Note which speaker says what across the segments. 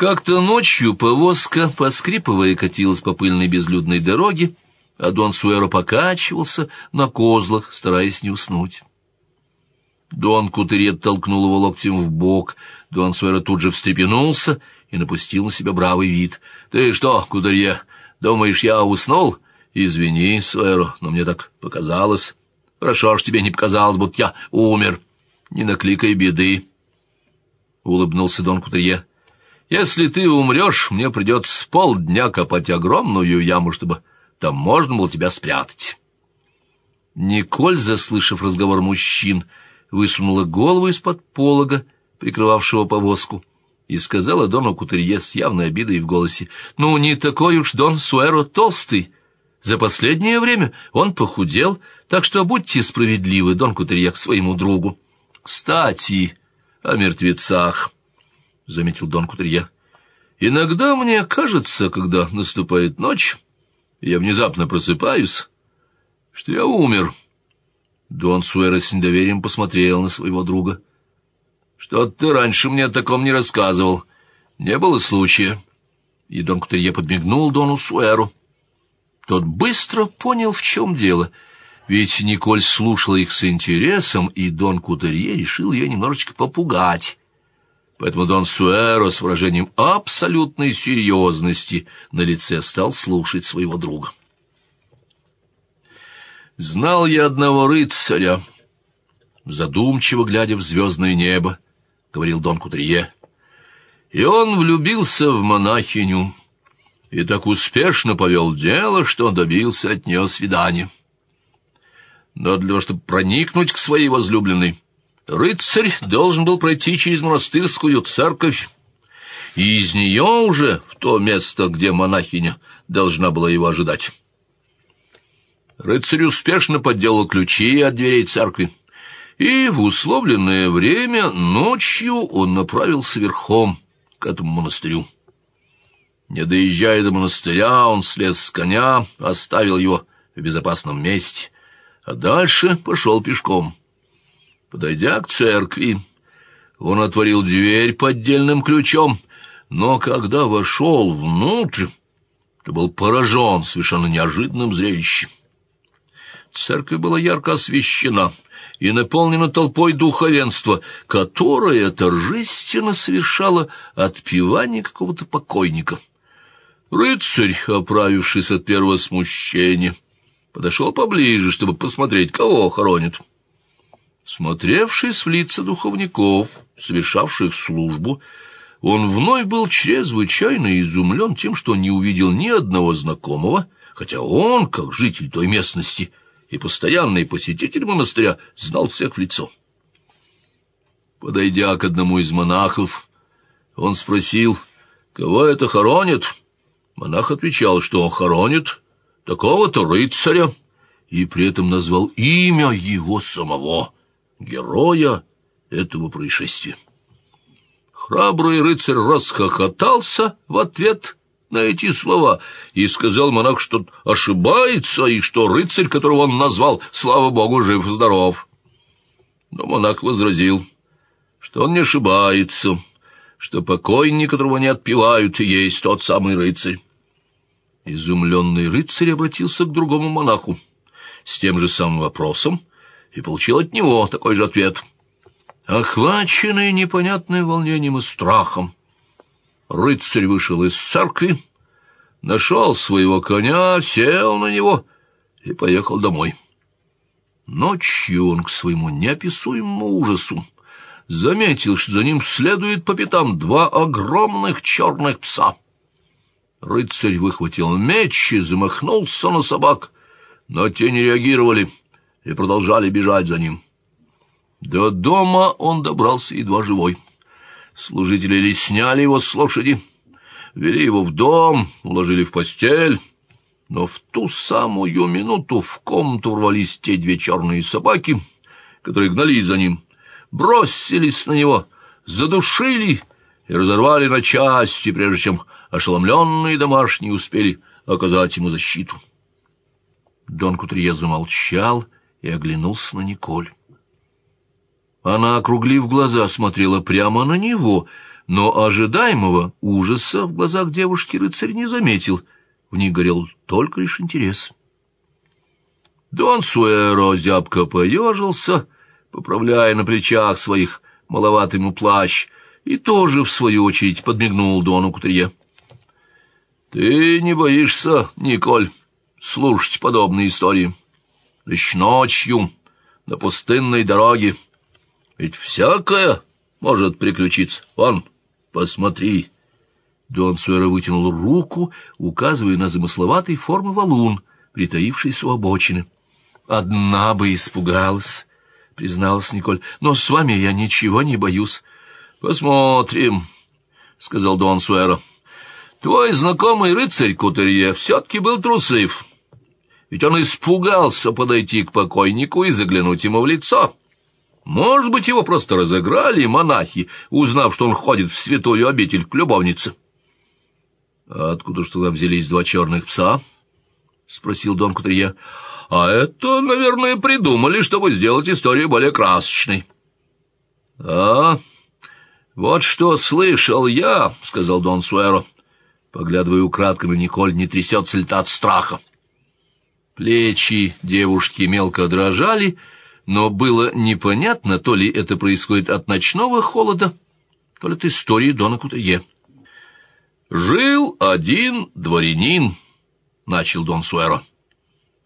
Speaker 1: Как-то ночью повозка, поскрипывая, катилась по пыльной безлюдной дороге, а Дон Суэро покачивался на козлах, стараясь не уснуть. Дон Кутерет толкнул его локтем в бок. Дон Суэро тут же встрепенулся и напустил на себя бравый вид. — Ты что, Кутерье, думаешь, я уснул? — Извини, Суэро, но мне так показалось. Хорошо ж тебе не показалось, будто я умер. Не накликай беды. — улыбнулся Дон Кутерье. — Если ты умрешь, мне придется полдня копать огромную яму, чтобы там можно было тебя спрятать. Николь, заслышав разговор мужчин, — высунула голову из-под полога, прикрывавшего повозку, и сказала Дону Кутерье с явной обидой в голосе, «Ну, не такой уж Дон Суэро толстый. За последнее время он похудел, так что будьте справедливы, Дон Кутерье, к своему другу». «Кстати, о мертвецах», — заметил Дон Кутерье. «Иногда мне кажется, когда наступает ночь, я внезапно просыпаюсь, что я умер». Дон Суэра с недоверием посмотрел на своего друга. «Что ты раньше мне о таком не рассказывал? Не было случая». И Дон Кутерье подмигнул Дону Суэру. Тот быстро понял, в чем дело, ведь Николь слушала их с интересом, и Дон Кутерье решил ее немножечко попугать. Поэтому Дон Суэро с выражением абсолютной серьезности на лице стал слушать своего друга. Знал я одного рыцаря, задумчиво глядя в звездное небо, — говорил Дон Кутрие. И он влюбился в монахиню и так успешно повел дело, что добился от нее свидания. Но для того, чтобы проникнуть к своей возлюбленной, рыцарь должен был пройти через монастырскую церковь, и из нее уже в то место, где монахиня должна была его ожидать. Рыцарь успешно подделал ключи от дверей церкви, и в условленное время ночью он направился верхом к этому монастырю. Не доезжая до монастыря, он слез с коня, оставил его в безопасном месте, а дальше пошел пешком. Подойдя к церкви, он отворил дверь поддельным ключом, но когда вошел внутрь, то был поражен совершенно неожиданным зрелищем. Церковь была ярко освещена и наполнена толпой духовенства, которое торжественно совершало отпевание какого-то покойника. Рыцарь, оправившись от первого смущения, подошел поближе, чтобы посмотреть, кого хоронят. Смотревшись в лица духовников, совершавших службу, он вновь был чрезвычайно изумлен тем, что не увидел ни одного знакомого, хотя он, как житель той местности, и постоянный посетитель монастыря знал всех в лицо. Подойдя к одному из монахов, он спросил, кого это хоронит. Монах отвечал, что хоронит такого-то рыцаря, и при этом назвал имя его самого, героя этого происшествия. Храбрый рыцарь расхохотался в ответ на эти слова и сказал монах, что ошибается, и что рыцарь, которого он назвал, слава богу, жив-здоров. Но монах возразил, что он не ошибается, что покойник, которого не отпевают, и есть тот самый рыцарь. Изумленный рыцарь обратился к другому монаху с тем же самым вопросом и получил от него такой же ответ. Охваченный непонятным волнением и страхом, Рыцарь вышел из церкви, нашел своего коня, сел на него и поехал домой. Ночью он к своему неописуемому ужасу заметил, что за ним следует по пятам два огромных черных пса. Рыцарь выхватил меч и замахнулся на собак, но те не реагировали и продолжали бежать за ним. До дома он добрался едва живой. Служители ли сняли его с лошади, вели его в дом, уложили в постель. Но в ту самую минуту в комнату ворвались те две черные собаки, которые гнались за ним, бросились на него, задушили и разорвали на части, прежде чем ошеломленные домашние успели оказать ему защиту. Дон Кутрие замолчал и оглянулся на Николь. Она, округлив глаза, смотрела прямо на него, но ожидаемого ужаса в глазах девушки рыцарь не заметил. В них горел только лишь интерес. Дон Суэро зябко поежился, поправляя на плечах своих маловатый ему плащ, и тоже, в свою очередь, подмигнул Дону Кутерье. — Ты не боишься, Николь, слушать подобные истории? Лишь ночью, на пустынной дороге. Ведь всякое может приключиться. Вон, посмотри. Дон Суэра вытянул руку, указывая на замысловатой формы валун, притаившийся у обочины. «Одна бы испугалась», — призналась Николь, — «но с вами я ничего не боюсь». «Посмотрим», — сказал Дон Суэра. «Твой знакомый рыцарь Кутерье все-таки был труслив, ведь он испугался подойти к покойнику и заглянуть ему в лицо». Может быть, его просто разыграли монахи, узнав, что он ходит в святую обитель к любовнице. — А откуда ж тогда взялись два черных пса? — спросил Дон Кутрия. — А это, наверное, придумали, чтобы сделать историю более красочной. — А, вот что слышал я, — сказал Дон Суэро, поглядывая украдкой на Николь, не трясется ли та от страха. Плечи девушки мелко дрожали, — но было непонятно, то ли это происходит от ночного холода, то ли от истории Дона Кутае. «Жил один дворянин», — начал Дон Суэро,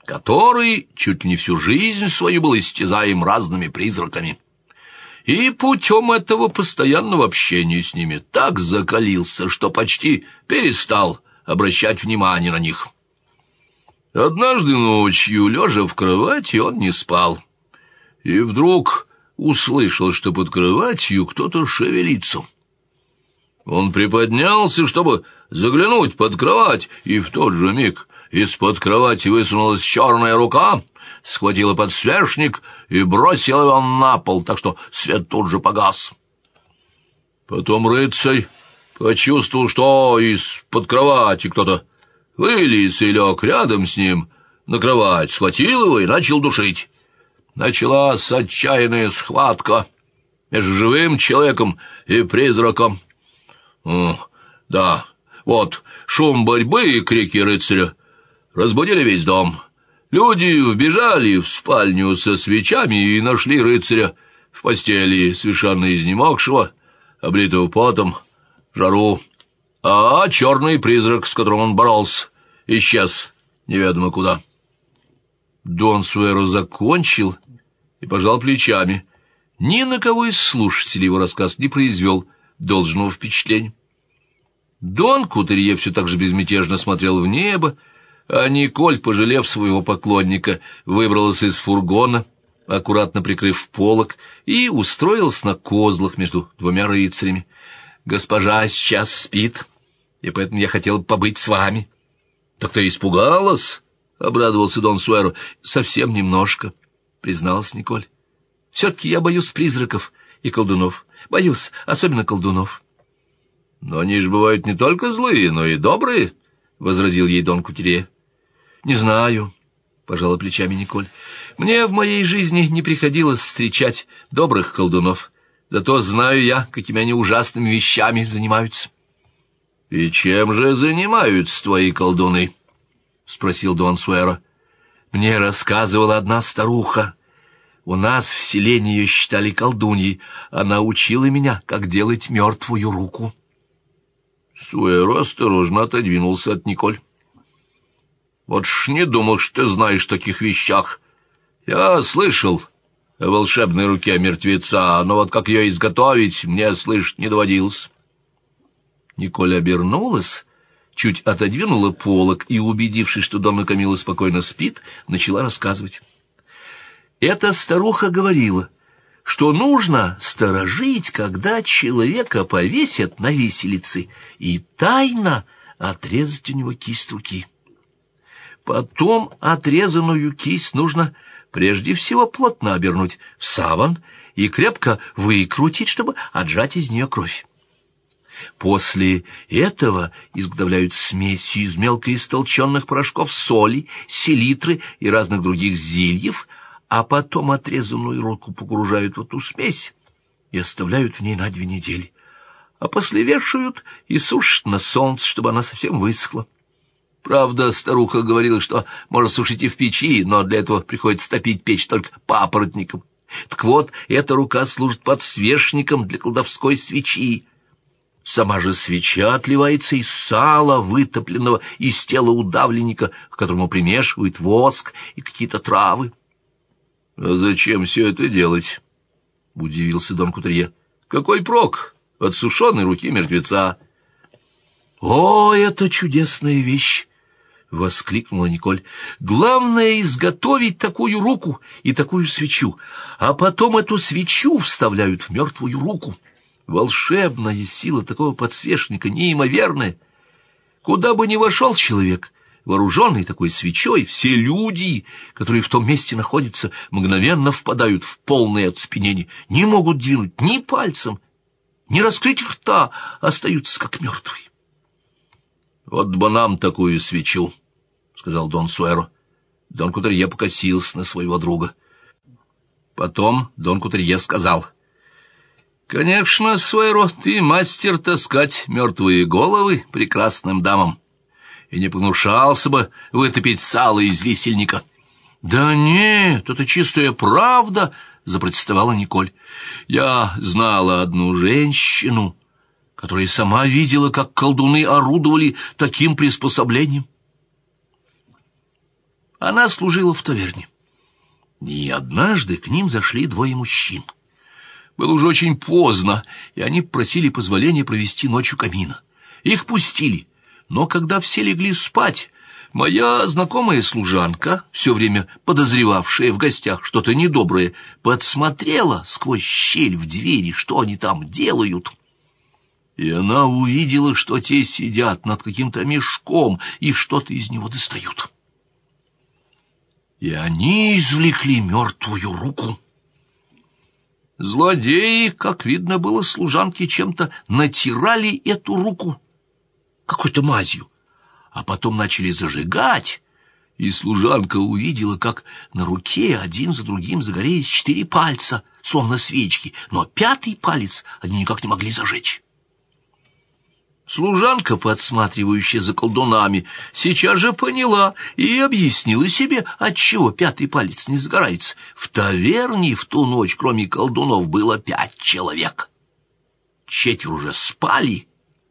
Speaker 1: «который чуть не всю жизнь свою был истязаем разными призраками» и путем этого постоянного общения с ними так закалился, что почти перестал обращать внимание на них. Однажды ночью, лежа в кровати, он не спал и вдруг услышал, что под кроватью кто-то шевелится. Он приподнялся, чтобы заглянуть под кровать, и в тот же миг из-под кровати высунулась черная рука, схватила подсвечник и бросила его на пол, так что свет тут же погас. Потом рыцарь почувствовал, что из-под кровати кто-то вылез и лег рядом с ним на кровать, схватил его и начал душить началась отчаянная схватка между живым человеком и призраком. Да, вот шум борьбы и крики рыцаря разбудили весь дом. Люди вбежали в спальню со свечами и нашли рыцаря в постели, совершенно изнемогшего, облитого потом, жару. А черный призрак, с которым он боролся, исчез неведомо куда. Дон Суэро закончил и пожал плечами. Ни на кого из слушателей его рассказ не произвел должного впечатления. Дон Кутерье все так же безмятежно смотрел в небо, а Николь, пожалев своего поклонника, выбралась из фургона, аккуратно прикрыв полок, и устроилась на козлах между двумя рыцарями. «Госпожа сейчас спит, и поэтому я хотел побыть с вами». «Так ты испугалась?» — обрадовался Дон Суэро. «Совсем немножко» призналась Николь. «Все-таки я боюсь призраков и колдунов. Боюсь, особенно колдунов». «Но они же бывают не только злые, но и добрые», — возразил ей Дон Кутере. «Не знаю», — пожала плечами Николь. «Мне в моей жизни не приходилось встречать добрых колдунов. Зато знаю я, какими они ужасными вещами занимаются». «И чем же занимаются твои колдуны?» — спросил Дон Суэро. Мне рассказывала одна старуха. У нас в селении ее считали колдуньей. Она учила меня, как делать мертвую руку. Суэро осторожно отодвинулся от Николь. Вот ж не думал, что ты знаешь таких вещах. Я слышал о волшебной руке мертвеца, но вот как ее изготовить, мне слышать не доводилось. Николь обернулась чуть отодвинула полок и, убедившись, что Донна Камила спокойно спит, начала рассказывать. Эта старуха говорила, что нужно сторожить, когда человека повесят на виселице, и тайно отрезать у него кисть руки. Потом отрезанную кисть нужно прежде всего плотно обернуть в саван и крепко выкрутить, чтобы отжать из нее кровь. После этого изготовляют смесью из мелко истолченных порошков соли, селитры и разных других зельев, а потом отрезанную руку погружают в эту смесь и оставляют в ней на две недели. а после вешают и сушат на солнце, чтобы она совсем высохла. Правда, старуха говорила, что можно сушить и в печи, но для этого приходится топить печь только папоротником. Так вот, эта рука служит подсвечником для колдовской свечи. Сама же свеча отливается из сала, вытопленного из тела удавленника, к которому примешивают воск и какие-то травы. — А зачем все это делать? — удивился Дон Кутерье. — Какой прок от сушеной руки мертвеца? — О, это чудесная вещь! — воскликнула Николь. — Главное — изготовить такую руку и такую свечу, а потом эту свечу вставляют в мертвую руку. Волшебная сила такого подсвечника неимоверная. Куда бы ни вошел человек, вооруженный такой свечой, все люди, которые в том месте находятся, мгновенно впадают в полное оцепенение, не могут двинуть ни пальцем, ни раскрыть рта, остаются как мертвые. — Вот бы нам такую свечу! —— сказал Дон Суэро. Дон Кутерье покосился на своего друга. Потом Дон Кутерье сказал. «Конечно, Суэро, ты мастер таскать мертвые головы прекрасным дамам, и не погнушался бы вытопить сало из висельника». «Да нет, это чистая правда», — запротестовала Николь. «Я знала одну женщину, которая сама видела, как колдуны орудовали таким приспособлением. Она служила в таверне. И однажды к ним зашли двое мужчин. Было уже очень поздно, и они просили позволения провести ночь у камина. Их пустили, но когда все легли спать, моя знакомая служанка, все время подозревавшая в гостях что-то недоброе, подсмотрела сквозь щель в двери, что они там делают. И она увидела, что те сидят над каким-то мешком и что-то из него достают и они извлекли мертвую руку. Злодеи, как видно было, служанки чем-то натирали эту руку какой-то мазью, а потом начали зажигать, и служанка увидела, как на руке один за другим загорелись четыре пальца, словно свечки, но пятый палец они никак не могли зажечь. Служанка, подсматривающая за колдунами, сейчас же поняла и объяснила себе, отчего пятый палец не сгорается. В таверне в ту ночь, кроме колдунов, было пять человек. Четверо уже спали,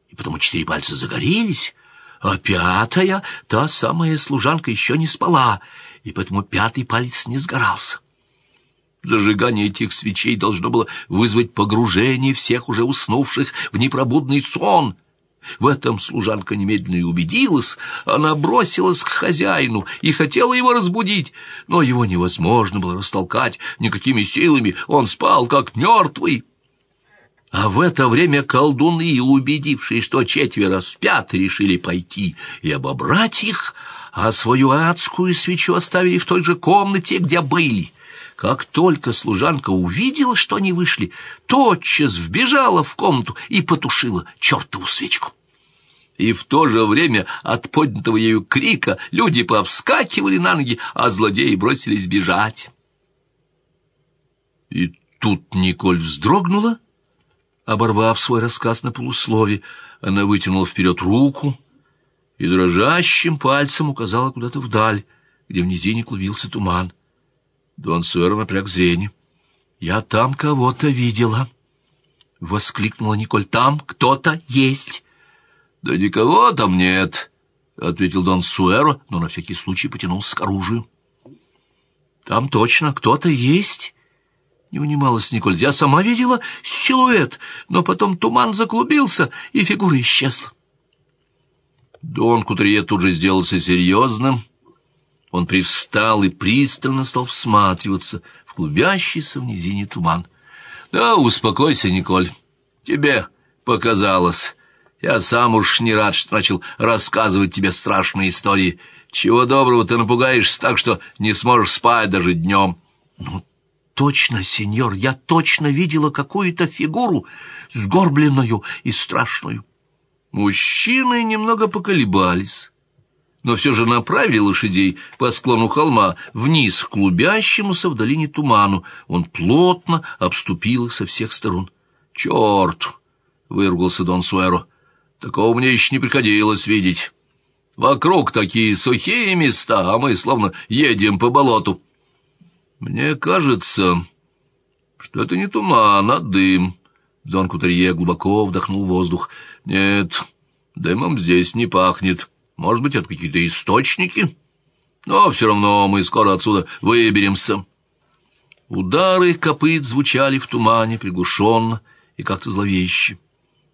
Speaker 1: и потому четыре пальца загорелись, а пятая, та самая служанка, еще не спала, и поэтому пятый палец не сгорался. Зажигание этих свечей должно было вызвать погружение всех уже уснувших в непробудный сон — в этом служанка немедленно и убедилась. Она бросилась к хозяину и хотела его разбудить, но его невозможно было растолкать никакими силами. Он спал, как мертвый. А в это время колдуны, убедившие, что четверо спят, решили пойти и обобрать их, а свою адскую свечу оставили в той же комнате, где были. Как только служанка увидела, что они вышли, тотчас вбежала в комнату и потушила чертову свечку. И в то же время от поднятого ею крика люди повскакивали на ноги, а злодеи бросились бежать. И тут Николь вздрогнула, оборвав свой рассказ на полуслове. Она вытянула вперед руку и дрожащим пальцем указала куда-то вдаль, где в низине клубился туман. Дон Суэр напряг зрение. «Я там кого-то видела!» — воскликнула Николь. «Там кто-то есть!» «Да никого там нет!» — ответил Дон Суэро, но на всякий случай потянулся к оружию. «Там точно кто-то есть!» Не унималась Николь. «Я сама видела силуэт, но потом туман заклубился, и фигура исчезла». Дон Кутрие тут же сделался серьезным, — он привстал и пристально стал всматриваться в клубящийся в низине туман. «Да, успокойся, Николь. Тебе показалось. Я сам уж не рад, что начал рассказывать тебе страшные истории. Чего доброго ты напугаешься так, что не сможешь спать даже днем». «Ну, точно, сеньор, я точно видела какую-то фигуру, сгорбленную и страшную». Мужчины немного поколебались но все же направили лошадей по склону холма вниз к клубящемуся в долине туману. Он плотно обступил их со всех сторон. «Черт!» — выругался Дон Суэро. «Такого мне еще не приходилось видеть. Вокруг такие сухие места, а мы словно едем по болоту». «Мне кажется, что это не туман, а дым». Дон Кутерье глубоко вдохнул воздух. «Нет, дымом здесь не пахнет. Может быть, это какие-то источники? Но все равно мы скоро отсюда выберемся». Удары копыт звучали в тумане приглушенно и как-то зловеще.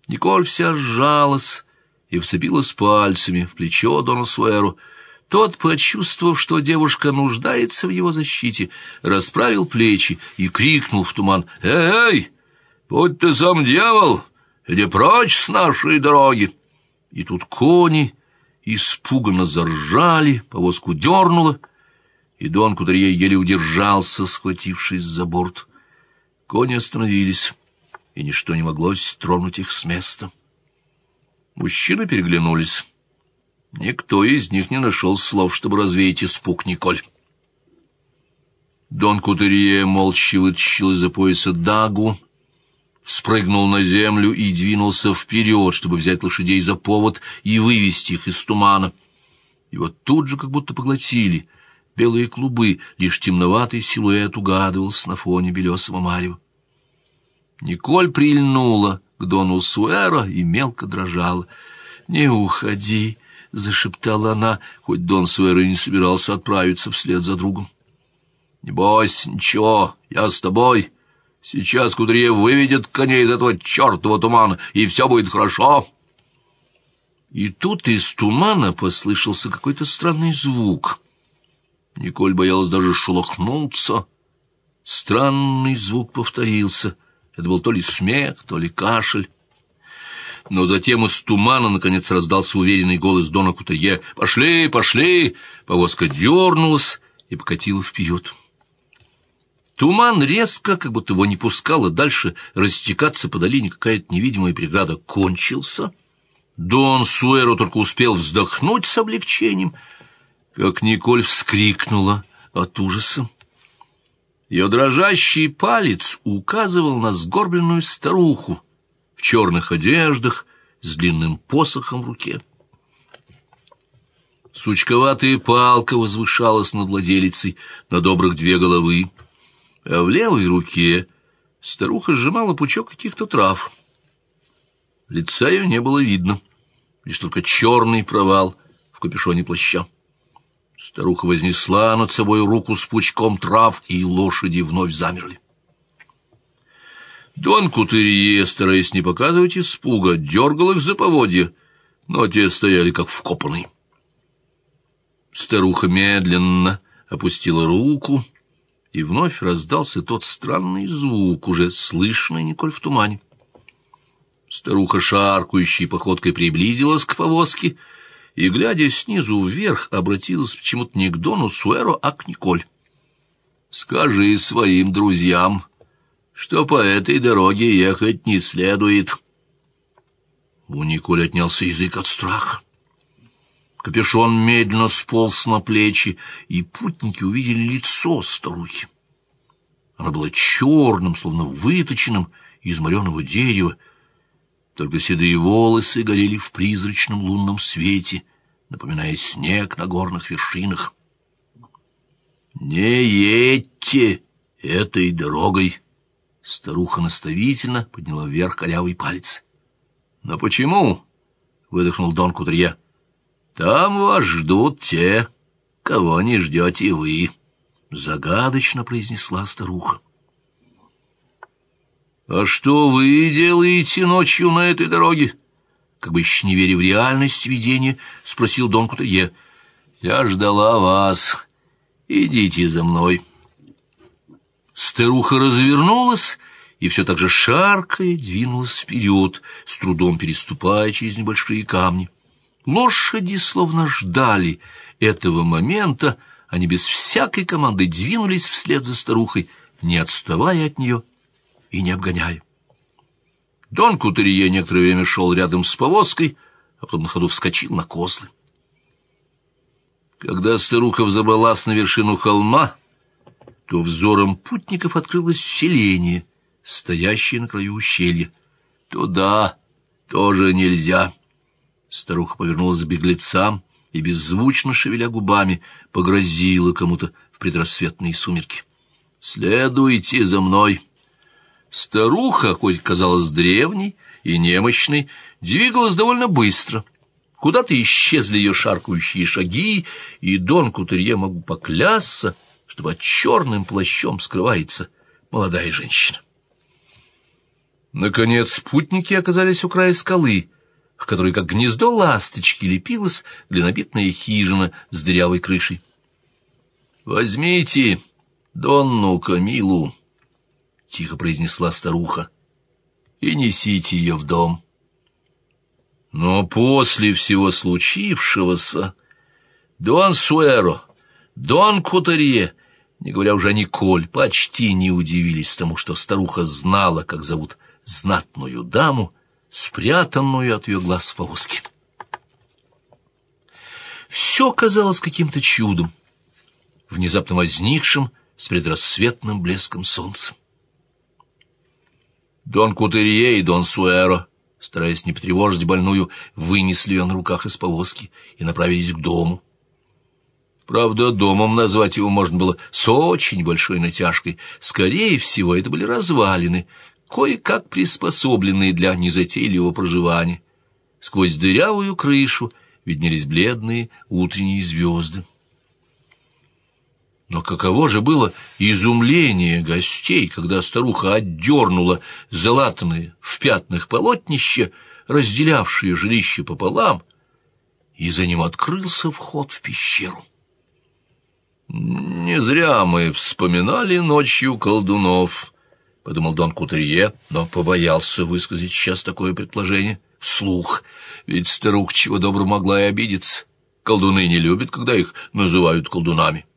Speaker 1: Николь вся сжалась и вцепилась пальцами в плечо Дона Суэру. Тот, почувствовав, что девушка нуждается в его защите, расправил плечи и крикнул в туман «Эй, будь ты сам дьявол, иди прочь с нашей дороги!» И тут кони испуганно заржали, повозку дернуло, и Дон Кудрие еле удержался, схватившись за борт. Кони остановились, и ничто не могло тронуть их с места. Мужчины переглянулись. Никто из них не нашел слов, чтобы развеять испуг Николь. Дон Кутерье молча вытащил из-за пояса дагу, спрыгнул на землю и двинулся вперед, чтобы взять лошадей за повод и вывести их из тумана. И вот тут же как будто поглотили — белые клубы, лишь темноватый силуэт угадывался на фоне белесого марева. Николь прильнула к Дону Суэра и мелко дрожала. «Не уходи!» — зашептала она, хоть Дон Суэра и не собирался отправиться вслед за другом. «Не бойся, ничего, я с тобой. Сейчас Кудрие выведет коней из этого чертова тумана, и все будет хорошо». И тут из тумана послышался какой-то странный звук — Николь боялась даже шелохнуться. Странный звук повторился. Это был то ли смех, то ли кашель. Но затем из тумана, наконец, раздался уверенный голос Дона Кутае. «Пошли, пошли!» Повозка дернулась и покатила вперед. Туман резко, как будто его не пускало дальше растекаться по долине какая-то невидимая преграда, кончился. Дон Суэро только успел вздохнуть с облегчением — как Николь вскрикнула от ужаса. Ее дрожащий палец указывал на сгорбленную старуху в черных одеждах с длинным посохом в руке. Сучковатая палка возвышалась над владелицей на добрых две головы, а в левой руке старуха сжимала пучок каких-то трав. Лица ее не было видно, лишь только черный провал в капюшоне плаща. Старуха вознесла над собой руку с пучком трав, и лошади вновь замерли. Дон Кутерье, стараясь не показывать испуга, дергал их за поводья, но те стояли как вкопанные. Старуха медленно опустила руку, и вновь раздался тот странный звук, уже слышный Николь в тумане. Старуха шаркающей походкой приблизилась к повозке — и, глядя снизу вверх, обратилась почему-то не к Дону Суэро, а к Николь. «Скажи своим друзьям, что по этой дороге ехать не следует». У Николь отнялся язык от страха. Капюшон медленно сполз на плечи, и путники увидели лицо старухи. Оно было черным, словно выточенным из мореного дерева, только седые волосы горели в призрачном лунном свете, напоминая снег на горных вершинах. «Не едьте этой дорогой!» Старуха наставительно подняла вверх корявый палец. «Но почему?» — выдохнул Дон Кутрия. «Там вас ждут те, кого не ждете вы», — загадочно произнесла старуха. «А что вы делаете ночью на этой дороге?» Как бы еще не веря в реальность видения, спросил Дон Кутае. «Я ждала вас. Идите за мной». Старуха развернулась и все так же шаркая двинулась вперед, с трудом переступая через небольшие камни. Лошади словно ждали этого момента, они без всякой команды двинулись вслед за старухой, не отставая от нее и не обгоняя. Дон Кутерье некоторое время шел рядом с повозкой, а потом на ходу вскочил на козлы. Когда старуха взобралась на вершину холма, то взором путников открылось селение, стоящее на краю ущелья. Туда тоже нельзя. Старуха повернулась к беглецам и, беззвучно шевеля губами, погрозила кому-то в предрассветные сумерки. «Следуйте за мной!» Старуха, хоть казалась древней и немощной, двигалась довольно быстро. Куда-то исчезли ее шаркающие шаги, и Дон Кутерье могу поклясться, что под черным плащом скрывается молодая женщина. Наконец спутники оказались у края скалы, в которой, как гнездо ласточки, лепилась глинобитная хижина с дырявой крышей. «Возьмите Донну Камилу», — тихо произнесла старуха, — «и несите ее в дом». Но после всего случившегося Дон Суэро, Дон Кутерье, не говоря уже о Николь, почти не удивились тому, что старуха знала, как зовут знатную даму, спрятанную от ее глаз в повозке. Все казалось каким-то чудом, внезапно возникшим с предрассветным блеском солнца. Дон Кутерье и Дон Суэро, стараясь не потревожить больную, вынесли ее на руках из повозки и направились к дому. Правда, домом назвать его можно было с очень большой натяжкой. Скорее всего, это были развалины, кое-как приспособленные для незатейливого проживания. Сквозь дырявую крышу виднелись бледные утренние звезды. Но каково же было изумление гостей, когда старуха отдернула залатанные в пятнах полотнище, разделявшие жилище пополам, и за ним открылся вход в пещеру. «Не зря мы вспоминали ночью колдунов», — подумал Дон Кутерье, но побоялся высказать сейчас такое предположение вслух, ведь старуха чего доброго могла и обидеться. Колдуны не любят, когда их называют колдунами.